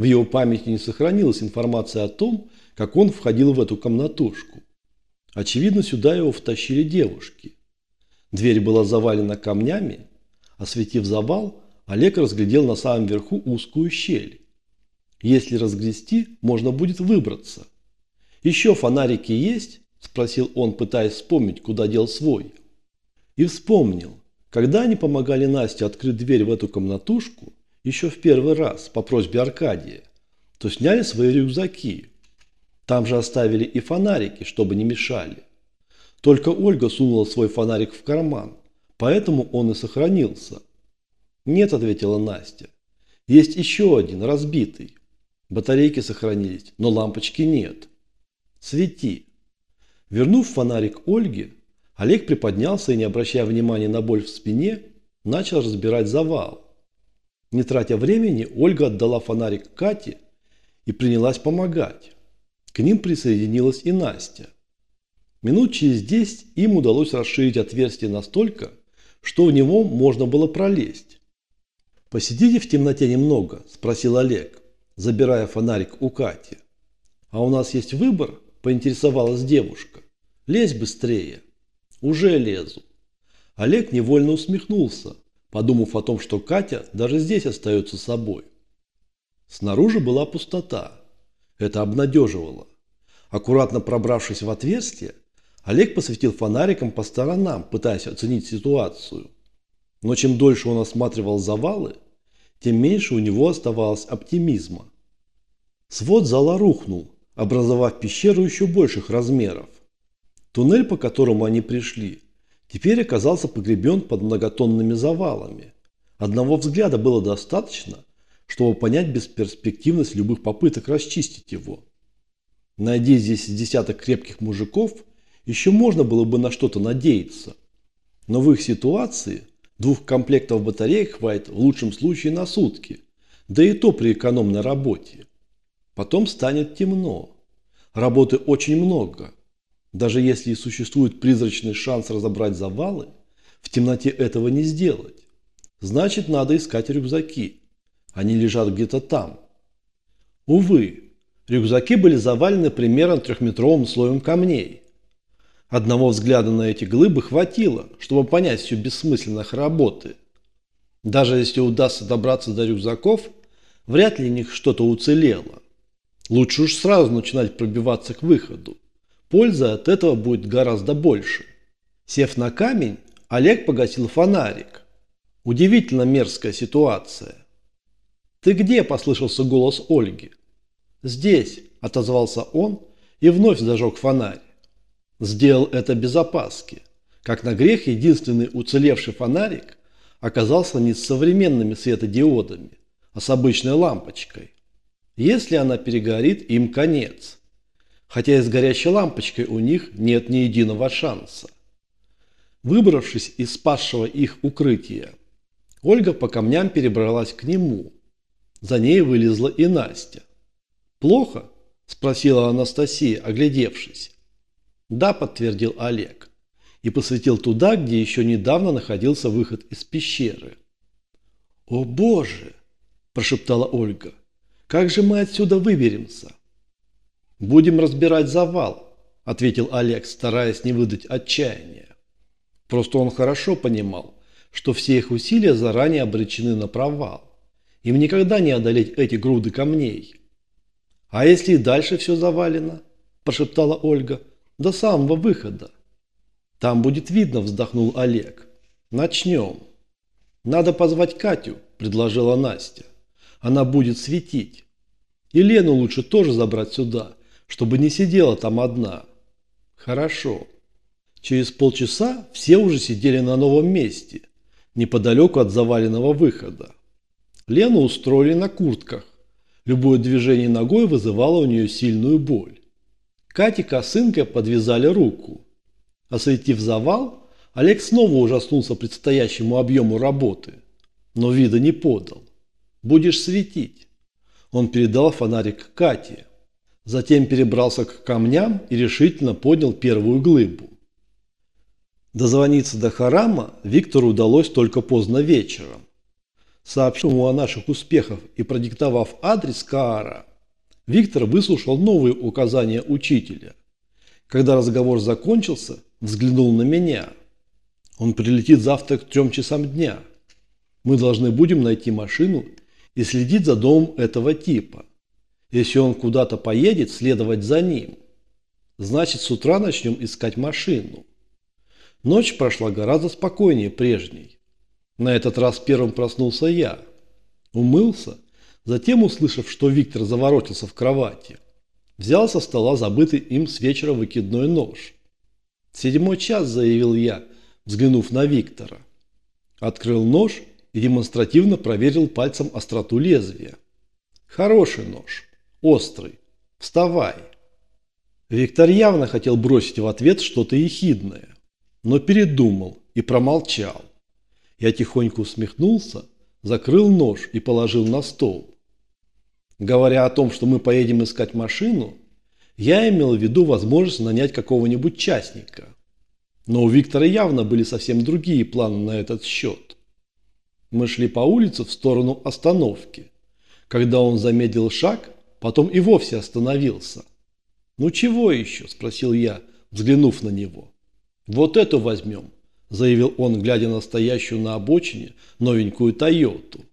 В его памяти не сохранилась информация о том, как он входил в эту комнатушку. Очевидно, сюда его втащили девушки. Дверь была завалена камнями. Осветив завал, Олег разглядел на самом верху узкую щель. Если разгрести, можно будет выбраться. «Еще фонарики есть?» – спросил он, пытаясь вспомнить, куда дел свой. И вспомнил. Когда они помогали Насте открыть дверь в эту комнатушку, еще в первый раз, по просьбе Аркадия, то сняли свои рюкзаки. Там же оставили и фонарики, чтобы не мешали. Только Ольга сунула свой фонарик в карман, поэтому он и сохранился. «Нет», – ответила Настя. «Есть еще один, разбитый. Батарейки сохранились, но лампочки нет. Свети». Вернув фонарик Ольге, Олег приподнялся и, не обращая внимания на боль в спине, начал разбирать завал. Не тратя времени, Ольга отдала фонарик Кате и принялась помогать. К ним присоединилась и Настя. Минут через десять им удалось расширить отверстие настолько, что в него можно было пролезть. «Посидите в темноте немного?» – спросил Олег, забирая фонарик у Кати. «А у нас есть выбор?» – поинтересовалась девушка. «Лезь быстрее». Уже лезу. Олег невольно усмехнулся, подумав о том, что Катя даже здесь остается собой. Снаружи была пустота. Это обнадеживало. Аккуратно пробравшись в отверстие, Олег посветил фонариком по сторонам, пытаясь оценить ситуацию. Но чем дольше он осматривал завалы, тем меньше у него оставалось оптимизма. Свод зала рухнул, образовав пещеру еще больших размеров. Туннель, по которому они пришли, теперь оказался погребен под многотонными завалами. Одного взгляда было достаточно, чтобы понять бесперспективность любых попыток расчистить его. Найди здесь десяток крепких мужиков, еще можно было бы на что-то надеяться. Но в их ситуации двух комплектов батареек хватит в лучшем случае на сутки, да и то при экономной работе. Потом станет темно. Работы очень много. Даже если и существует призрачный шанс разобрать завалы, в темноте этого не сделать. Значит, надо искать рюкзаки. Они лежат где-то там. Увы, рюкзаки были завалены примерно трехметровым слоем камней. Одного взгляда на эти глыбы хватило, чтобы понять всю бессмысленность работы. Даже если удастся добраться до рюкзаков, вряд ли в них что-то уцелело. Лучше уж сразу начинать пробиваться к выходу. Польза от этого будет гораздо больше. Сев на камень, Олег погасил фонарик. Удивительно мерзкая ситуация. «Ты где?» – послышался голос Ольги. «Здесь», – отозвался он и вновь зажег фонарь. Сделал это без опаски. Как на грех, единственный уцелевший фонарик оказался не с современными светодиодами, а с обычной лампочкой. Если она перегорит, им конец хотя и с горящей лампочкой у них нет ни единого шанса. Выбравшись из спасшего их укрытия, Ольга по камням перебралась к нему. За ней вылезла и Настя. «Плохо?» – спросила Анастасия, оглядевшись. «Да», – подтвердил Олег и посветил туда, где еще недавно находился выход из пещеры. «О боже!» – прошептала Ольга. «Как же мы отсюда выберемся?» «Будем разбирать завал», – ответил Олег, стараясь не выдать отчаяния. Просто он хорошо понимал, что все их усилия заранее обречены на провал. Им никогда не одолеть эти груды камней. «А если и дальше все завалено?» – прошептала Ольга. «До самого выхода». «Там будет видно», – вздохнул Олег. «Начнем». «Надо позвать Катю», – предложила Настя. «Она будет светить. И Лену лучше тоже забрать сюда, чтобы не сидела там одна. Хорошо. Через полчаса все уже сидели на новом месте, неподалеку от заваленного выхода. Лену устроили на куртках. Любое движение ногой вызывало у нее сильную боль. Кате косынкой подвязали руку. Осветив завал, Олег снова ужаснулся предстоящему объему работы, но вида не подал. «Будешь светить». Он передал фонарик Кате. Затем перебрался к камням и решительно поднял первую глыбу. Дозвониться до Харама Виктору удалось только поздно вечером. Сообщив ему о наших успехах и продиктовав адрес Каара, Виктор выслушал новые указания учителя. Когда разговор закончился, взглянул на меня. Он прилетит завтра к трем часам дня. Мы должны будем найти машину и следить за домом этого типа. Если он куда-то поедет, следовать за ним. Значит, с утра начнем искать машину. Ночь прошла гораздо спокойнее прежней. На этот раз первым проснулся я. Умылся, затем, услышав, что Виктор заворотился в кровати, взял со стола забытый им с вечера выкидной нож. «Седьмой час», – заявил я, взглянув на Виктора. Открыл нож и демонстративно проверил пальцем остроту лезвия. «Хороший нож. Острый. Вставай». Виктор явно хотел бросить в ответ что-то ехидное, но передумал и промолчал. Я тихонько усмехнулся, закрыл нож и положил на стол. Говоря о том, что мы поедем искать машину, я имел в виду возможность нанять какого-нибудь частника. Но у Виктора явно были совсем другие планы на этот счет. Мы шли по улице в сторону остановки. Когда он замедлил шаг, потом и вовсе остановился. «Ну чего еще?» – спросил я, взглянув на него. «Вот эту возьмем», заявил он, глядя на стоящую на обочине новенькую Тойоту.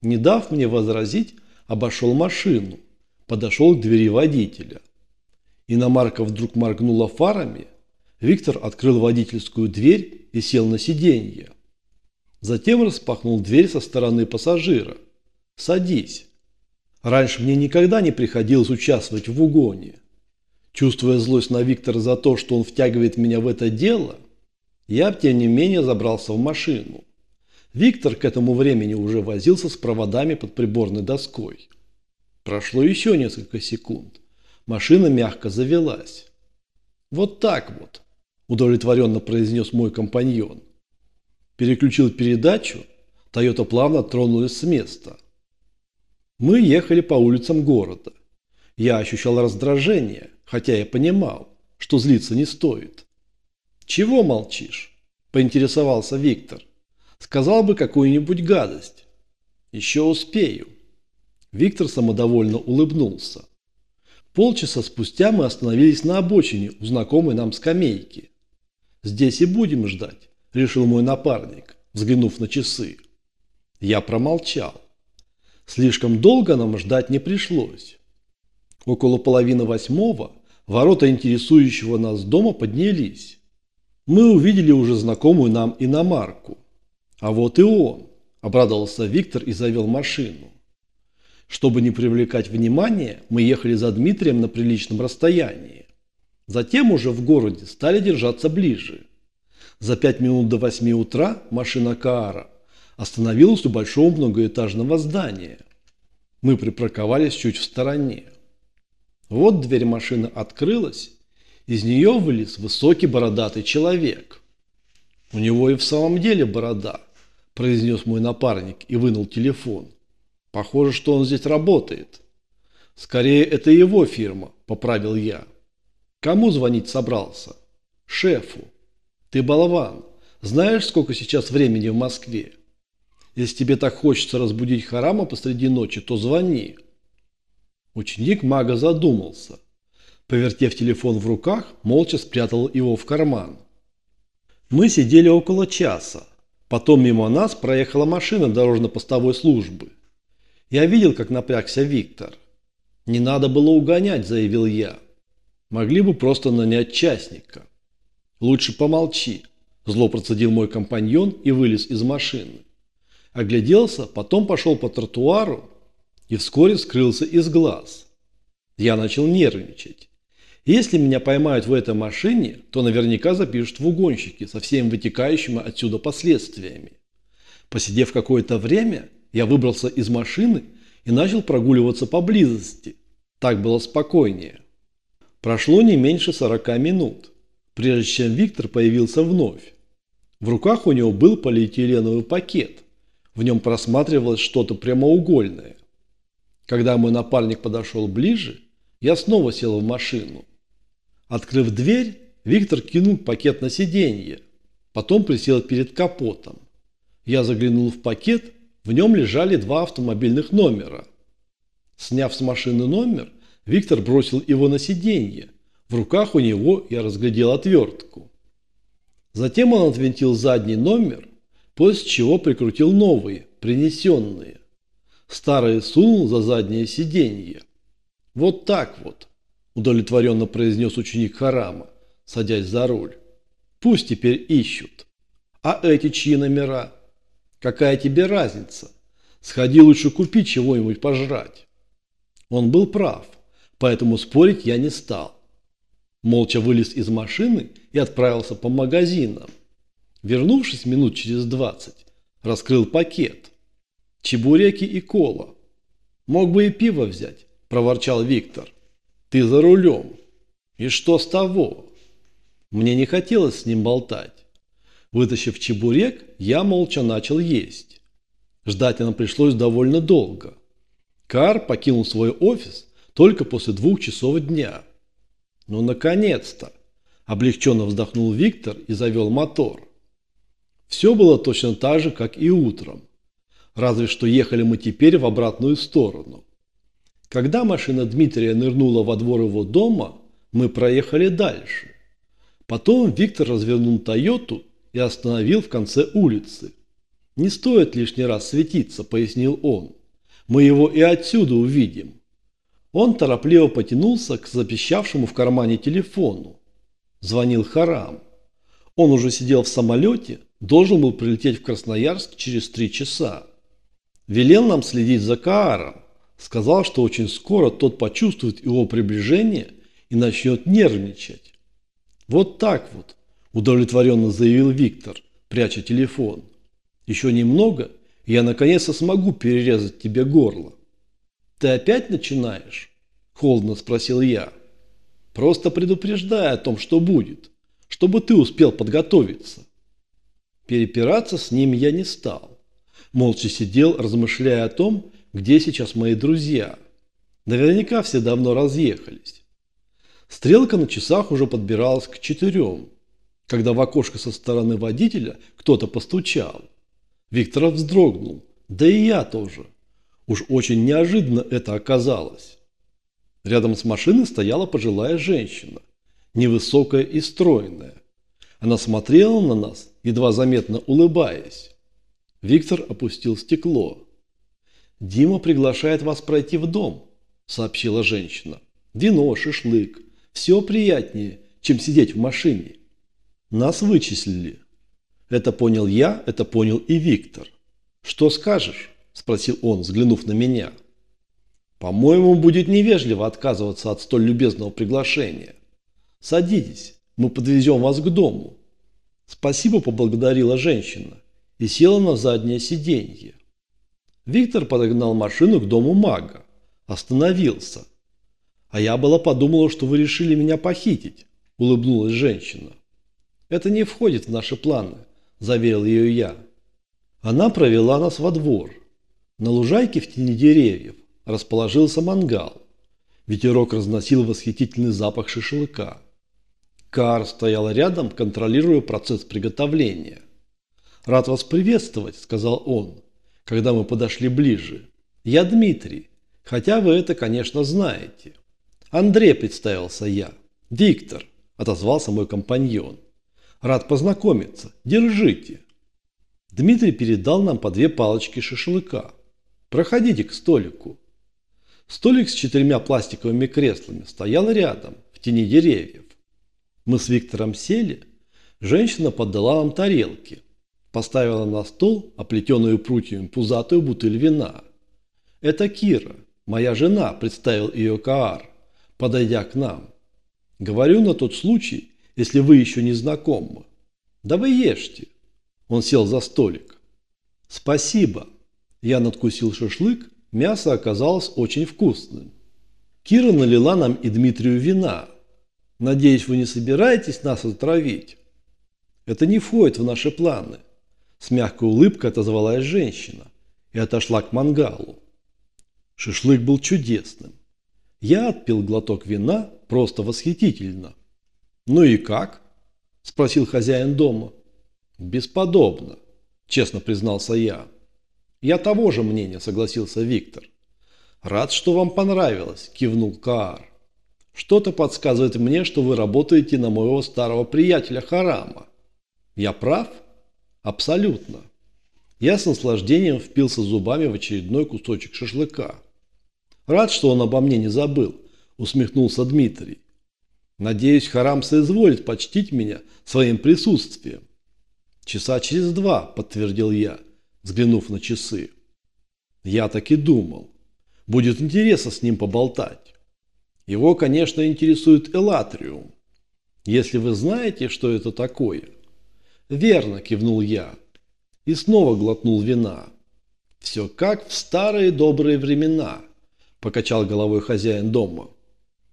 Не дав мне возразить, обошел машину, подошел к двери водителя. Иномарка вдруг моргнула фарами. Виктор открыл водительскую дверь и сел на сиденье. Затем распахнул дверь со стороны пассажира. «Садись». Раньше мне никогда не приходилось участвовать в угоне. Чувствуя злость на Виктора за то, что он втягивает меня в это дело, я, тем не менее, забрался в машину. Виктор к этому времени уже возился с проводами под приборной доской. Прошло еще несколько секунд. Машина мягко завелась. «Вот так вот», – удовлетворенно произнес мой компаньон. Переключил передачу, Тойота плавно тронулась с места. Мы ехали по улицам города. Я ощущал раздражение, хотя я понимал, что злиться не стоит. «Чего молчишь?» – поинтересовался Виктор. «Сказал бы какую-нибудь гадость». «Еще успею». Виктор самодовольно улыбнулся. Полчаса спустя мы остановились на обочине у знакомой нам скамейки. «Здесь и будем ждать», – решил мой напарник, взглянув на часы. Я промолчал. Слишком долго нам ждать не пришлось. Около половины восьмого ворота интересующего нас дома поднялись. Мы увидели уже знакомую нам иномарку. А вот и он, обрадовался Виктор и завел машину. Чтобы не привлекать внимания, мы ехали за Дмитрием на приличном расстоянии. Затем уже в городе стали держаться ближе. За пять минут до восьми утра машина Каара остановилась у большого многоэтажного здания. Мы припарковались чуть в стороне. Вот дверь машины открылась, из нее вылез высокий бородатый человек. «У него и в самом деле борода», – произнес мой напарник и вынул телефон. «Похоже, что он здесь работает». «Скорее, это его фирма», – поправил я. «Кому звонить собрался?» «Шефу». «Ты болван. Знаешь, сколько сейчас времени в Москве? Если тебе так хочется разбудить Харама посреди ночи, то звони». Ученик мага задумался. Повертев телефон в руках, молча спрятал его в карман. Мы сидели около часа. Потом мимо нас проехала машина дорожно-постовой службы. Я видел, как напрягся Виктор. «Не надо было угонять», – заявил я. «Могли бы просто нанять частника». «Лучше помолчи», – зло процедил мой компаньон и вылез из машины. Огляделся, потом пошел по тротуару и вскоре скрылся из глаз. Я начал нервничать. Если меня поймают в этой машине, то наверняка запишут в угонщики со всеми вытекающими отсюда последствиями. Посидев какое-то время, я выбрался из машины и начал прогуливаться поблизости. Так было спокойнее. Прошло не меньше 40 минут, прежде чем Виктор появился вновь. В руках у него был полиэтиленовый пакет. В нем просматривалось что-то прямоугольное. Когда мой напарник подошел ближе, я снова сел в машину. Открыв дверь, Виктор кинул пакет на сиденье, потом присел перед капотом. Я заглянул в пакет, В нем лежали два автомобильных номера. Сняв с машины номер, Виктор бросил его на сиденье. В руках у него я разглядел отвертку. Затем он отвинтил задний номер, после чего прикрутил новые, принесенные. Старые сунул за заднее сиденье. Вот так вот, удовлетворенно произнес ученик Харама, садясь за руль. Пусть теперь ищут. А эти чьи номера? Какая тебе разница? Сходи лучше купи чего-нибудь пожрать. Он был прав, поэтому спорить я не стал. Молча вылез из машины и отправился по магазинам. Вернувшись минут через двадцать, раскрыл пакет. Чебуреки и кола. Мог бы и пиво взять, проворчал Виктор. Ты за рулем. И что с того? Мне не хотелось с ним болтать. Вытащив чебурек, я молча начал есть. Ждать нам пришлось довольно долго. Кар покинул свой офис только после двух часов дня. Ну, наконец-то! Облегченно вздохнул Виктор и завел мотор. Все было точно так же, как и утром. Разве что ехали мы теперь в обратную сторону. Когда машина Дмитрия нырнула во двор его дома, мы проехали дальше. Потом Виктор развернул Тойоту и остановил в конце улицы. «Не стоит лишний раз светиться», – пояснил он. «Мы его и отсюда увидим». Он торопливо потянулся к запищавшему в кармане телефону. Звонил Харам. Он уже сидел в самолете, должен был прилететь в Красноярск через три часа. Велел нам следить за Кааром. Сказал, что очень скоро тот почувствует его приближение и начнет нервничать. Вот так вот, удовлетворенно заявил Виктор, пряча телефон. Еще немного, и я наконец-то смогу перерезать тебе горло. Ты опять начинаешь? Холодно спросил я. Просто предупреждая о том, что будет, чтобы ты успел подготовиться. Перепираться с ним я не стал. Молча сидел, размышляя о том, где сейчас мои друзья. Наверняка все давно разъехались. Стрелка на часах уже подбиралась к четырем, когда в окошко со стороны водителя кто-то постучал. Виктор вздрогнул, да и я тоже. Уж очень неожиданно это оказалось. Рядом с машиной стояла пожилая женщина, невысокая и стройная. Она смотрела на нас, едва заметно улыбаясь. Виктор опустил стекло. «Дима приглашает вас пройти в дом», – сообщила женщина. «Вино, шашлык, все приятнее, чем сидеть в машине. Нас вычислили. Это понял я, это понял и Виктор. Что скажешь? Спросил он, взглянув на меня. По-моему, будет невежливо отказываться от столь любезного приглашения. Садитесь, мы подвезем вас к дому. Спасибо, поблагодарила женщина и села на заднее сиденье. Виктор подогнал машину к дому мага. Остановился. «А я была подумала, что вы решили меня похитить», – улыбнулась женщина. «Это не входит в наши планы», – заверил ее я. Она провела нас во двор. На лужайке в тени деревьев расположился мангал. Ветерок разносил восхитительный запах шашлыка. Кар стоял рядом, контролируя процесс приготовления. «Рад вас приветствовать», – сказал он, когда мы подошли ближе. «Я Дмитрий, хотя вы это, конечно, знаете». «Андрей», – представился я. «Виктор», – отозвался мой компаньон. «Рад познакомиться. Держите». Дмитрий передал нам по две палочки шашлыка. «Проходите к столику». Столик с четырьмя пластиковыми креслами стоял рядом, в тени деревьев. Мы с Виктором сели. Женщина подала нам тарелки. Поставила на стол оплетенную прутьями пузатую бутыль вина. «Это Кира, моя жена», – представил ее Каар подойдя к нам. Говорю на тот случай, если вы еще не знакомы. Да вы ешьте. Он сел за столик. Спасибо. Я надкусил шашлык, мясо оказалось очень вкусным. Кира налила нам и Дмитрию вина. Надеюсь, вы не собираетесь нас отравить? Это не входит в наши планы. С мягкой улыбкой отозвалась женщина и отошла к мангалу. Шашлык был чудесным. Я отпил глоток вина, просто восхитительно. «Ну и как?» – спросил хозяин дома. «Бесподобно», – честно признался я. Я того же мнения, согласился Виктор. Рад, что вам понравилось, кивнул Каар. Что-то подсказывает мне, что вы работаете на моего старого приятеля Харама. Я прав? Абсолютно. Я с наслаждением впился зубами в очередной кусочек шашлыка. Рад, что он обо мне не забыл, усмехнулся Дмитрий. Надеюсь, Харам соизволит почтить меня своим присутствием. Часа через два, подтвердил я, взглянув на часы. Я так и думал. Будет интересно с ним поболтать. Его, конечно, интересует Элатриум. Если вы знаете, что это такое. Верно, кивнул я. И снова глотнул вина. Все как в старые добрые времена, покачал головой хозяин дома.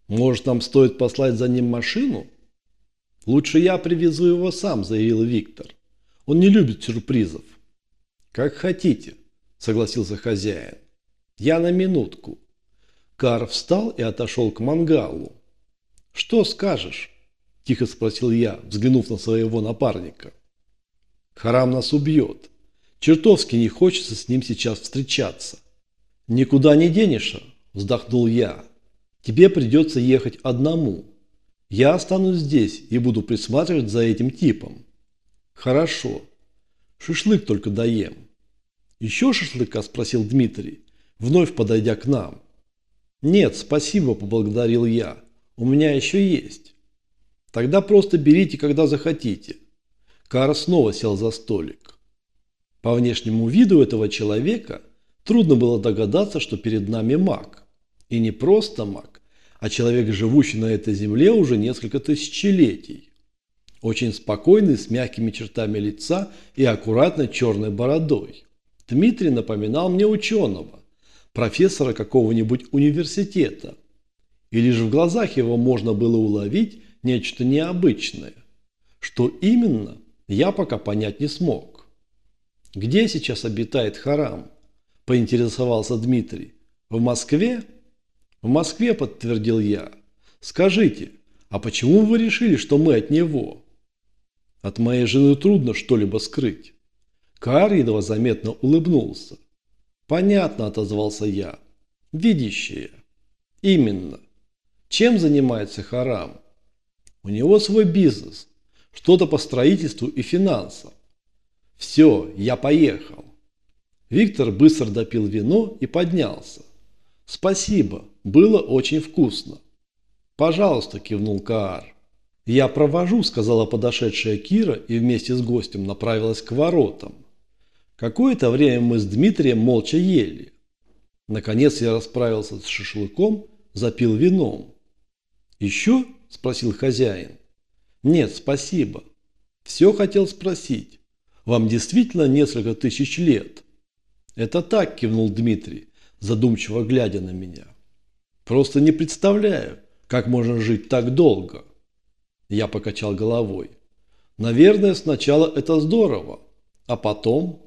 Может, нам стоит послать за ним машину? Лучше я привезу его сам, заявил Виктор. Он не любит сюрпризов. Как хотите, согласился хозяин. Я на минутку. Кар встал и отошел к мангалу. Что скажешь? Тихо спросил я, взглянув на своего напарника. Харам нас убьет. Чертовски не хочется с ним сейчас встречаться. Никуда не денешься, вздохнул я. Тебе придется ехать одному. Я останусь здесь и буду присматривать за этим типом. Хорошо. Шашлык только доем. Еще шашлыка? Спросил Дмитрий, вновь подойдя к нам. Нет, спасибо, поблагодарил я. У меня еще есть. Тогда просто берите, когда захотите. Кара снова сел за столик. По внешнему виду этого человека трудно было догадаться, что перед нами маг. И не просто маг, а человек, живущий на этой земле уже несколько тысячелетий. Очень спокойный, с мягкими чертами лица и аккуратной черной бородой. Дмитрий напоминал мне ученого, профессора какого-нибудь университета. И лишь в глазах его можно было уловить нечто необычное. Что именно, я пока понять не смог. «Где сейчас обитает Харам?» – поинтересовался Дмитрий. «В Москве?» «В Москве», – подтвердил я. «Скажите, а почему вы решили, что мы от него?» «От моей жены трудно что-либо скрыть». Каар едва заметно улыбнулся. «Понятно», – отозвался я. «Видящее». «Именно. Чем занимается Харам?» «У него свой бизнес. Что-то по строительству и финансам». «Все, я поехал». Виктор быстро допил вино и поднялся. «Спасибо, было очень вкусно». «Пожалуйста», – кивнул Каар. «Я провожу», – сказала подошедшая Кира и вместе с гостем направилась к воротам. Какое-то время мы с Дмитрием молча ели. Наконец я расправился с шашлыком, запил вином. «Еще?» – спросил хозяин. «Нет, спасибо. Все хотел спросить. Вам действительно несколько тысяч лет?» «Это так», – кивнул Дмитрий задумчиво глядя на меня. «Просто не представляю, как можно жить так долго». Я покачал головой. «Наверное, сначала это здорово, а потом...»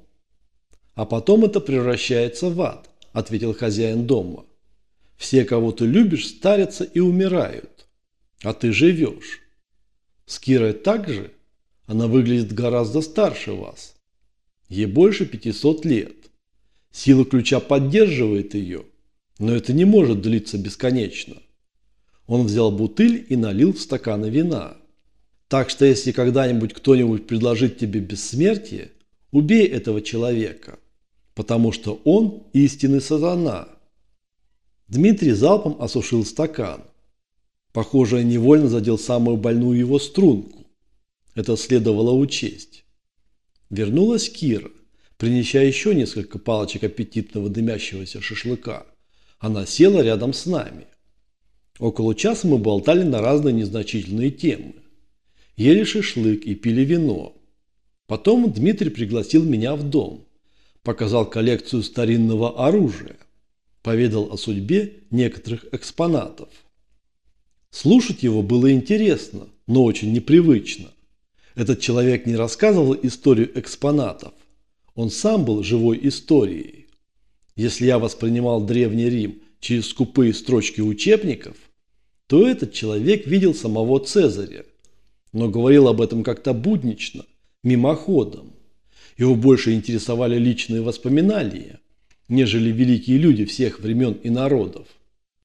«А потом это превращается в ад», – ответил хозяин дома. «Все, кого ты любишь, старятся и умирают, а ты живешь. С Кирой так же? Она выглядит гораздо старше вас. Ей больше 500 лет. Сила ключа поддерживает ее, но это не может длиться бесконечно. Он взял бутыль и налил в стаканы вина. Так что если когда-нибудь кто-нибудь предложит тебе бессмертие, убей этого человека, потому что он истинный сатана. Дмитрий залпом осушил стакан. Похоже, невольно задел самую больную его струнку. Это следовало учесть. Вернулась Кира принеся еще несколько палочек аппетитного дымящегося шашлыка. Она села рядом с нами. Около часа мы болтали на разные незначительные темы. Ели шашлык и пили вино. Потом Дмитрий пригласил меня в дом. Показал коллекцию старинного оружия. Поведал о судьбе некоторых экспонатов. Слушать его было интересно, но очень непривычно. Этот человек не рассказывал историю экспонатов, он сам был живой историей. Если я воспринимал Древний Рим через скупые строчки учебников, то этот человек видел самого Цезаря, но говорил об этом как-то буднично, мимоходом. Его больше интересовали личные воспоминания, нежели великие люди всех времен и народов.